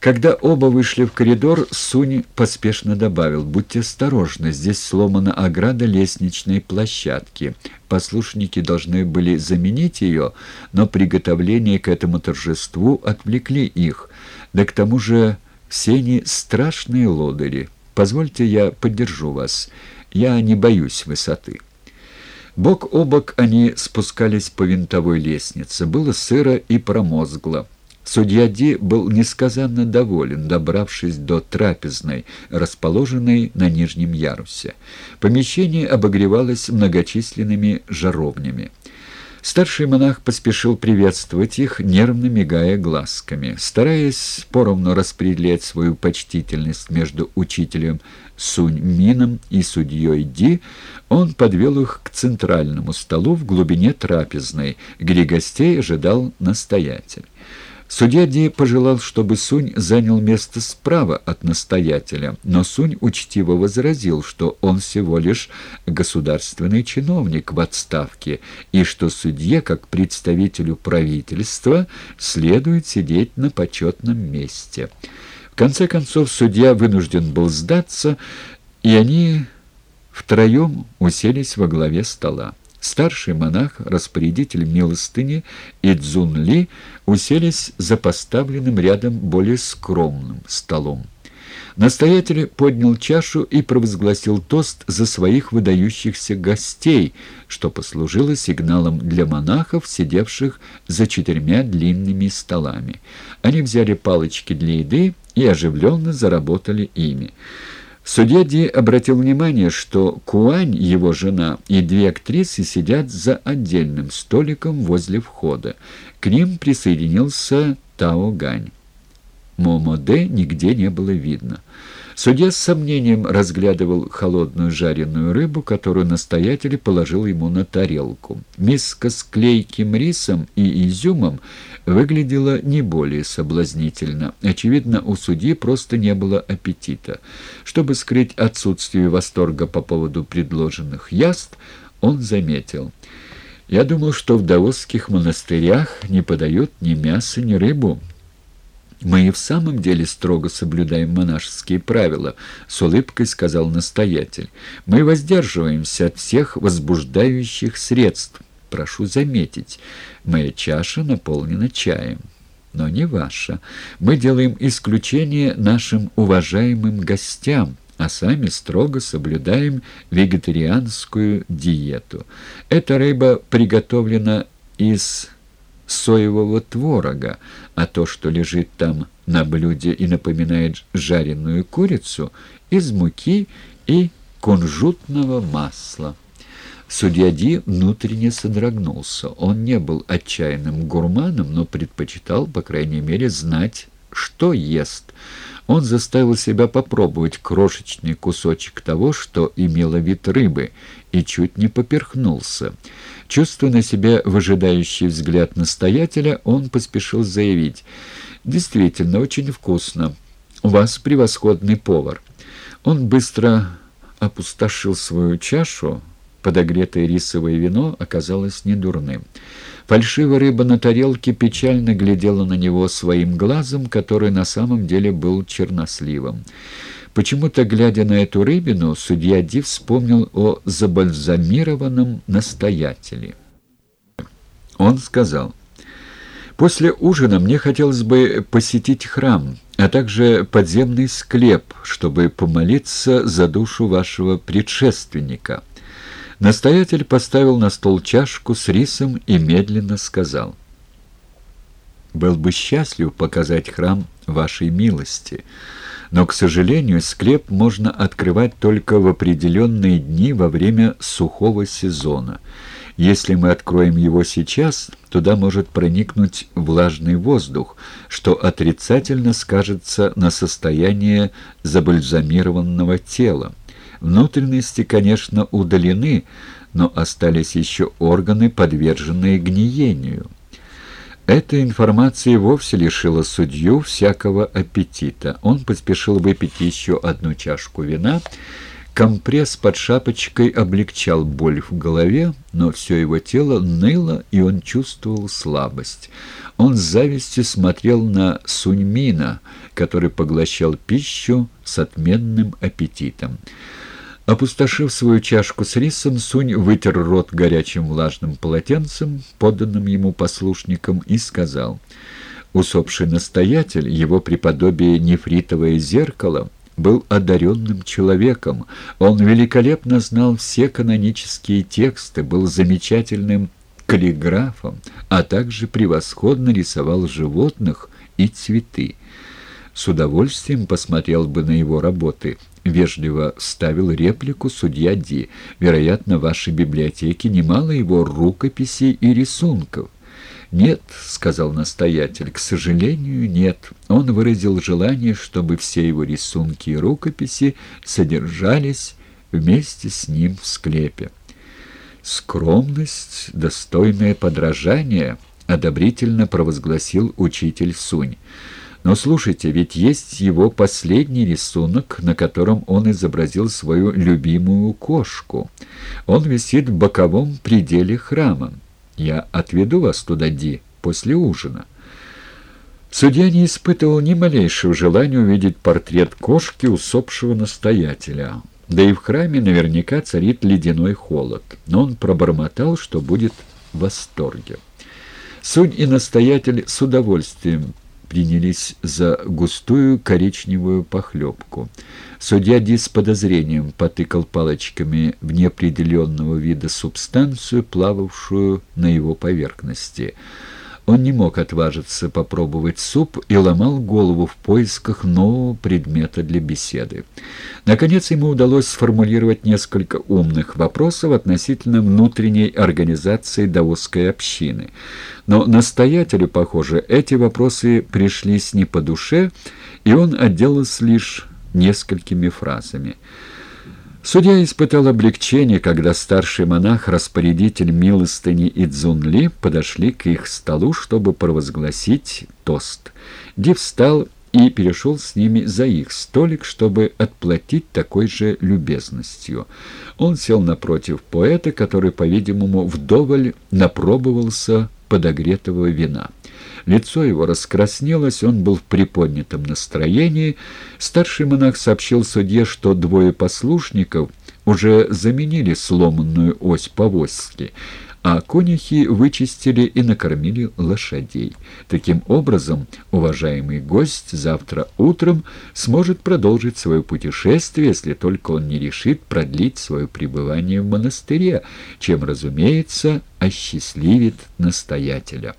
Когда оба вышли в коридор, Сунь поспешно добавил, «Будьте осторожны, здесь сломана ограда лестничной площадки. Послушники должны были заменить ее, но приготовления к этому торжеству отвлекли их. Да к тому же все они страшные лодыри. Позвольте, я поддержу вас. Я не боюсь высоты». Бок о бок они спускались по винтовой лестнице. Было сыро и промозгло. Судья Ди был несказанно доволен, добравшись до трапезной, расположенной на нижнем ярусе. Помещение обогревалось многочисленными жаровнями. Старший монах поспешил приветствовать их, нервно мигая глазками. Стараясь поровну распределять свою почтительность между учителем Сунь Мином и судьей Ди, он подвел их к центральному столу в глубине трапезной, где гостей ожидал настоятель. Судья Ди пожелал, чтобы Сунь занял место справа от настоятеля, но Сунь учтиво возразил, что он всего лишь государственный чиновник в отставке и что судье, как представителю правительства, следует сидеть на почетном месте. В конце концов, судья вынужден был сдаться, и они втроем уселись во главе стола. Старший монах, распорядитель милостыни и Цзун Ли уселись за поставленным рядом более скромным столом. Настоятель поднял чашу и провозгласил тост за своих выдающихся гостей, что послужило сигналом для монахов, сидевших за четырьмя длинными столами. Они взяли палочки для еды и оживленно заработали ими. Судья Ди обратил внимание, что Куань, его жена, и две актрисы сидят за отдельным столиком возле входа. К ним присоединился Тао Гань. Момоде нигде не было видно. Судья с сомнением разглядывал холодную жареную рыбу, которую настоятель положил ему на тарелку. Миска с клейким рисом и изюмом выглядела не более соблазнительно. Очевидно, у судьи просто не было аппетита. Чтобы скрыть отсутствие восторга по поводу предложенных яств, он заметил. «Я думал, что в даосских монастырях не подают ни мяса, ни рыбу». «Мы и в самом деле строго соблюдаем монашеские правила», — с улыбкой сказал настоятель. «Мы воздерживаемся от всех возбуждающих средств. Прошу заметить, моя чаша наполнена чаем». «Но не ваша. Мы делаем исключение нашим уважаемым гостям» а сами строго соблюдаем вегетарианскую диету. Эта рыба приготовлена из соевого творога, а то, что лежит там на блюде и напоминает жареную курицу, из муки и кунжутного масла. Судья Ди внутренне содрогнулся. Он не был отчаянным гурманом, но предпочитал, по крайней мере, знать, что ест. Он заставил себя попробовать крошечный кусочек того, что имело вид рыбы, и чуть не поперхнулся. Чувствуя на себя выжидающий взгляд настоятеля, он поспешил заявить. «Действительно, очень вкусно. У вас превосходный повар». Он быстро опустошил свою чашу, подогретое рисовое вино оказалось недурным. Фальшивая рыба на тарелке печально глядела на него своим глазом, который на самом деле был черносливом. Почему-то, глядя на эту рыбину, судья Ди вспомнил о забальзамированном настоятеле. Он сказал, «После ужина мне хотелось бы посетить храм, а также подземный склеп, чтобы помолиться за душу вашего предшественника». Настоятель поставил на стол чашку с рисом и медленно сказал. «Был бы счастлив показать храм вашей милости, но, к сожалению, склеп можно открывать только в определенные дни во время сухого сезона. Если мы откроем его сейчас, туда может проникнуть влажный воздух, что отрицательно скажется на состоянии забальзамированного тела. Внутренности, конечно, удалены, но остались еще органы, подверженные гниению. Эта информация вовсе лишила судью всякого аппетита. Он поспешил выпить еще одну чашку вина, Компресс под шапочкой облегчал боль в голове, но все его тело ныло, и он чувствовал слабость. Он с завистью смотрел на Суньмина, который поглощал пищу с отменным аппетитом. Опустошив свою чашку с рисом, Сунь вытер рот горячим влажным полотенцем, поданным ему послушником, и сказал, «Усопший настоятель, его преподобие нефритовое зеркало, был одаренным человеком. Он великолепно знал все канонические тексты, был замечательным каллиграфом, а также превосходно рисовал животных и цветы. С удовольствием посмотрел бы на его работы – вежливо вставил реплику судья Ди. «Вероятно, в вашей библиотеке немало его рукописей и рисунков». «Нет», — сказал настоятель, — «к сожалению, нет». Он выразил желание, чтобы все его рисунки и рукописи содержались вместе с ним в склепе. «Скромность, достойное подражание», — одобрительно провозгласил учитель Сунь. Но слушайте, ведь есть его последний рисунок, на котором он изобразил свою любимую кошку. Он висит в боковом пределе храма. Я отведу вас туда, Ди, после ужина». Судья не испытывал ни малейшего желания увидеть портрет кошки усопшего настоятеля. Да и в храме наверняка царит ледяной холод, но он пробормотал, что будет в восторге. Судь и настоятель с удовольствием принялись за густую коричневую похлебку. Судья Ди с подозрением потыкал палочками в неопределенного вида субстанцию, плававшую на его поверхности — он не мог отважиться попробовать суп и ломал голову в поисках нового предмета для беседы. Наконец ему удалось сформулировать несколько умных вопросов относительно внутренней организации даосской общины. Но настоятелю, похоже, эти вопросы пришлись не по душе, и он отделался лишь несколькими фразами – Судья испытал облегчение, когда старший монах, распорядитель милостыни и Цзунли подошли к их столу, чтобы провозгласить тост. Ди встал и перешел с ними за их столик, чтобы отплатить такой же любезностью. Он сел напротив поэта, который, по-видимому, вдоволь напробовался подогретого вина. Лицо его раскраснелось, он был в приподнятом настроении. Старший монах сообщил судье, что двое послушников уже заменили сломанную ось повозки, а конюхи вычистили и накормили лошадей. Таким образом, уважаемый гость завтра утром сможет продолжить свое путешествие, если только он не решит продлить свое пребывание в монастыре, чем, разумеется, осчастливит настоятеля.